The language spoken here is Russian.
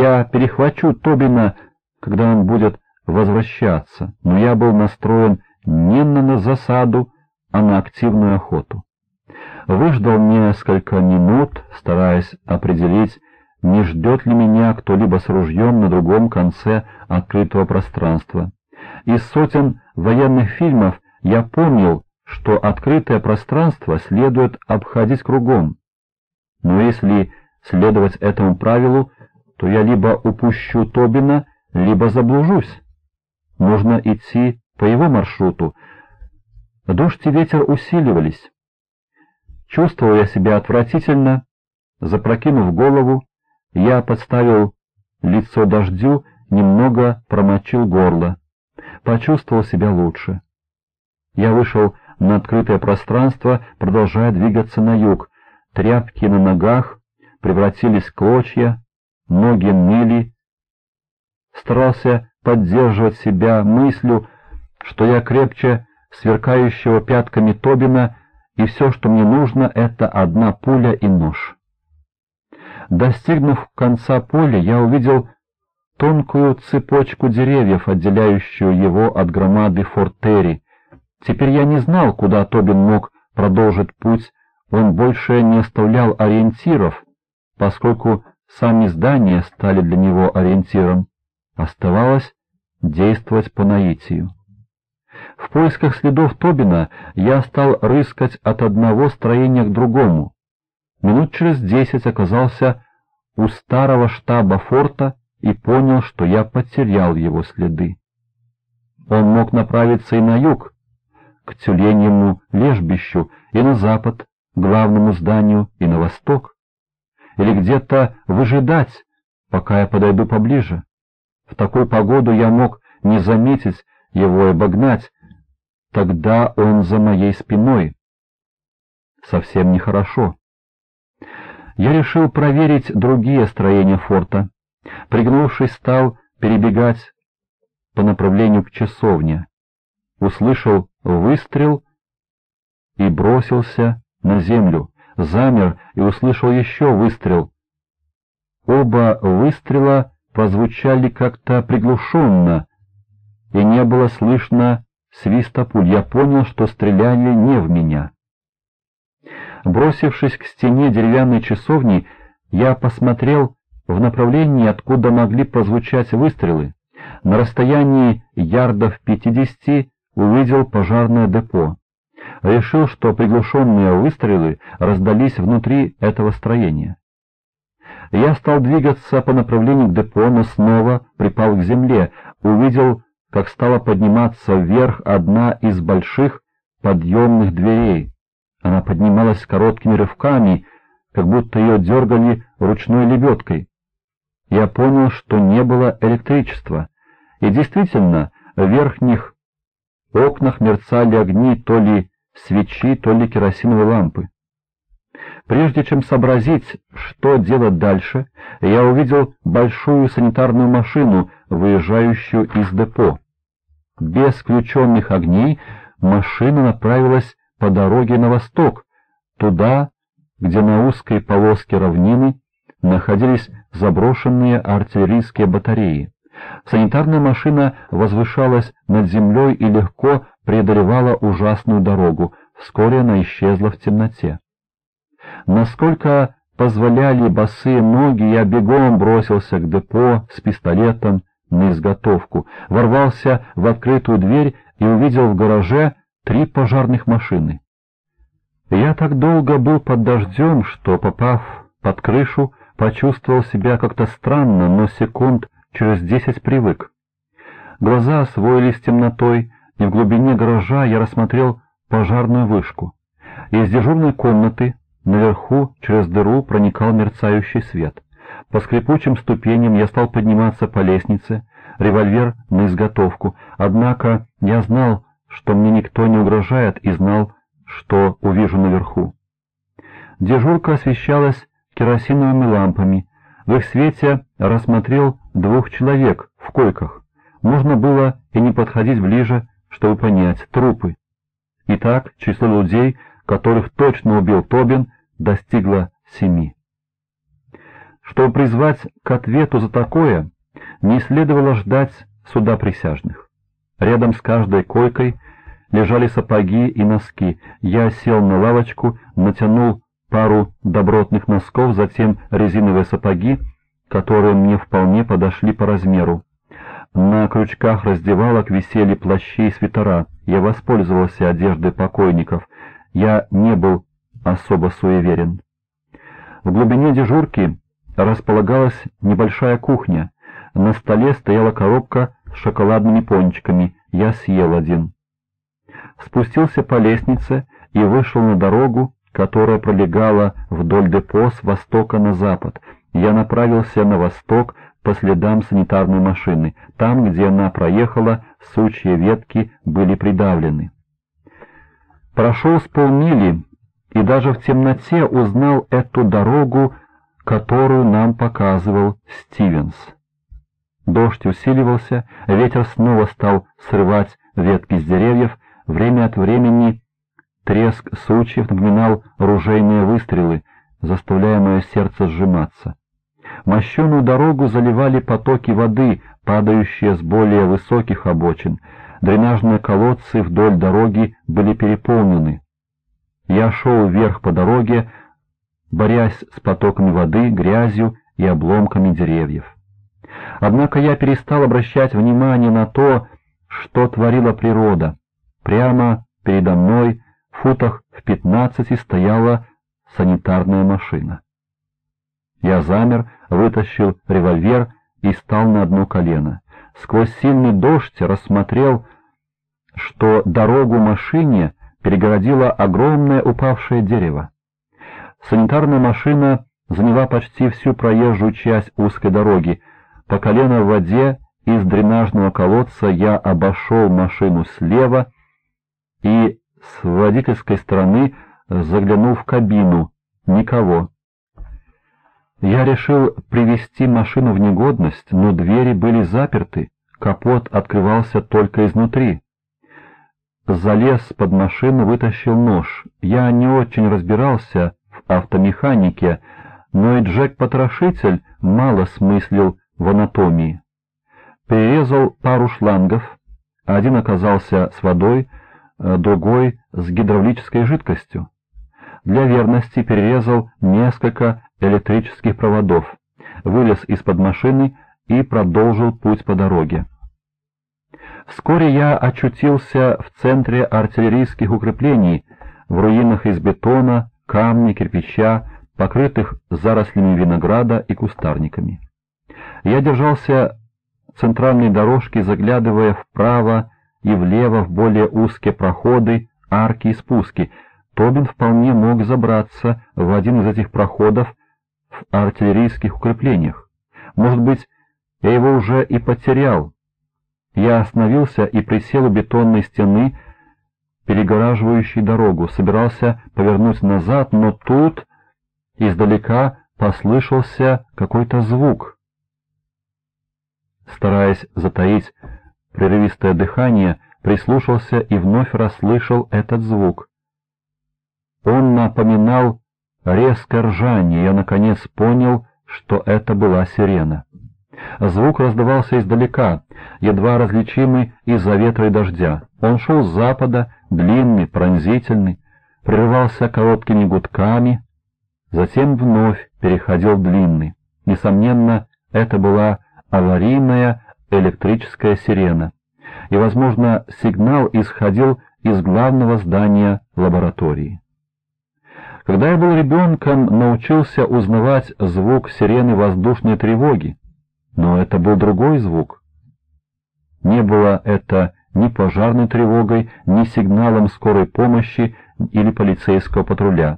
Я перехвачу Тобина, когда он будет возвращаться, но я был настроен не на засаду, а на активную охоту. Выждал несколько минут, стараясь определить, не ждет ли меня кто-либо с ружьем на другом конце открытого пространства. Из сотен военных фильмов я помнил, что открытое пространство следует обходить кругом. Но если следовать этому правилу, то я либо упущу Тобина, либо заблужусь. Нужно идти по его маршруту. Дождь и ветер усиливались. Чувствовал я себя отвратительно, запрокинув голову, я подставил лицо дождю, немного промочил горло. Почувствовал себя лучше. Я вышел на открытое пространство, продолжая двигаться на юг. Тряпки на ногах превратились в клочья, ноги ныли. Старался поддерживать себя мыслью, что я крепче сверкающего пятками Тобина, и все, что мне нужно, это одна пуля и нож. Достигнув конца поля, я увидел тонкую цепочку деревьев, отделяющую его от громады Фортери. Теперь я не знал, куда Тобин мог продолжить путь, он больше не оставлял ориентиров, поскольку сами здания стали для него ориентиром. Оставалось действовать по наитию. В поисках следов Тобина я стал рыскать от одного строения к другому. Минут через десять оказался у старого штаба форта и понял, что я потерял его следы. Он мог направиться и на юг, к тюленьему лежбищу, и на запад, главному зданию, и на восток, или где-то выжидать, пока я подойду поближе. В такую погоду я мог не заметить его и обогнать, тогда он за моей спиной. Совсем нехорошо. Я решил проверить другие строения форта. Пригнувшись, стал перебегать по направлению к часовне. Услышал выстрел и бросился на землю. Замер и услышал еще выстрел. Оба выстрела прозвучали как-то приглушенно, и не было слышно свиста пуль. Я понял, что стреляли не в меня. Бросившись к стене деревянной часовни, я посмотрел в направлении, откуда могли прозвучать выстрелы. На расстоянии ярдов пятидесяти увидел пожарное депо. Решил, что приглушенные выстрелы раздались внутри этого строения. Я стал двигаться по направлению к депо, но снова припал к земле, увидел, как стала подниматься вверх одна из больших подъемных дверей. Она поднималась короткими рывками, как будто ее дергали ручной лебедкой. Я понял, что не было электричества, и действительно, в верхних окнах мерцали огни то ли свечи, то ли керосиновые лампы. Прежде чем сообразить, что делать дальше, я увидел большую санитарную машину, выезжающую из депо. Без включенных огней машина направилась по дороге на восток, туда, где на узкой полоске равнины находились заброшенные артиллерийские батареи. Санитарная машина возвышалась над землей и легко преодолевала ужасную дорогу, вскоре она исчезла в темноте. Насколько позволяли босые ноги, я бегом бросился к депо с пистолетом на изготовку, ворвался в открытую дверь и увидел в гараже три пожарных машины. Я так долго был под дождем, что, попав под крышу, почувствовал себя как-то странно, но секунд через десять привык. Глаза освоились темнотой, и в глубине гаража я рассмотрел пожарную вышку. Из дежурной комнаты наверху через дыру проникал мерцающий свет. По скрипучим ступеням я стал подниматься по лестнице, револьвер на изготовку, однако я знал, что мне никто не угрожает, и знал, что увижу наверху. Дежурка освещалась керосиновыми лампами. В их свете рассмотрел двух человек в койках. Можно было и не подходить ближе, чтобы понять — трупы. Итак, число людей, которых точно убил Тобин, достигло семи. Чтобы призвать к ответу за такое, не следовало ждать суда присяжных. Рядом с каждой койкой лежали сапоги и носки. Я сел на лавочку, натянул пару добротных носков, затем резиновые сапоги, которые мне вполне подошли по размеру. На крючках раздевалок висели плащи и свитера. Я воспользовался одеждой покойников. Я не был особо суеверен. В глубине дежурки располагалась небольшая кухня. На столе стояла коробка с шоколадными пончиками. Я съел один. Спустился по лестнице и вышел на дорогу, которая пролегала вдоль депо с востока на запад. Я направился на восток по следам санитарной машины. Там, где она проехала, сучья ветки были придавлены. Прошел с полмили и даже в темноте узнал эту дорогу, которую нам показывал Стивенс. Дождь усиливался, ветер снова стал срывать ветки с деревьев, время от времени треск сучьев напоминал ружейные выстрелы, заставляя мое сердце сжиматься. Мощеную дорогу заливали потоки воды, падающие с более высоких обочин. Дренажные колодцы вдоль дороги были переполнены. Я шел вверх по дороге, борясь с потоками воды, грязью и обломками деревьев. Однако я перестал обращать внимание на то, что творила природа. Прямо передо мной, в футах в пятнадцати, стояла санитарная машина. Я замер, вытащил револьвер и стал на одно колено. Сквозь сильный дождь рассмотрел, что дорогу машине перегородило огромное упавшее дерево. Санитарная машина заняла почти всю проезжую часть узкой дороги. По колено в воде из дренажного колодца я обошел машину слева и с водительской стороны заглянул в кабину. Никого. Я решил привести машину в негодность, но двери были заперты, капот открывался только изнутри. Залез под машину, вытащил нож. Я не очень разбирался в автомеханике, но и Джек-потрошитель мало смыслил в анатомии. Перерезал пару шлангов, один оказался с водой, э, другой с гидравлической жидкостью. Для верности перерезал несколько электрических проводов, вылез из-под машины и продолжил путь по дороге. Вскоре я очутился в центре артиллерийских укреплений, в руинах из бетона, камня, кирпича, покрытых зарослями винограда и кустарниками. Я держался центральной дорожки, заглядывая вправо и влево в более узкие проходы, арки и спуски. Тобин вполне мог забраться в один из этих проходов в артиллерийских укреплениях. Может быть, я его уже и потерял. Я остановился и присел у бетонной стены, перегораживающей дорогу, собирался повернуть назад, но тут издалека послышался какой-то звук. Стараясь затаить прерывистое дыхание, прислушался и вновь расслышал этот звук. Он напоминал резкое ржание, я наконец понял, что это была сирена. Звук раздавался издалека, едва различимый из-за ветра и дождя. Он шел с запада, длинный, пронзительный, прерывался короткими гудками, затем вновь переходил в длинный. Несомненно, это была аварийная электрическая сирена, и, возможно, сигнал исходил из главного здания лаборатории. Когда я был ребенком, научился узнавать звук сирены воздушной тревоги, но это был другой звук. Не было это ни пожарной тревогой, ни сигналом скорой помощи или полицейского патруля.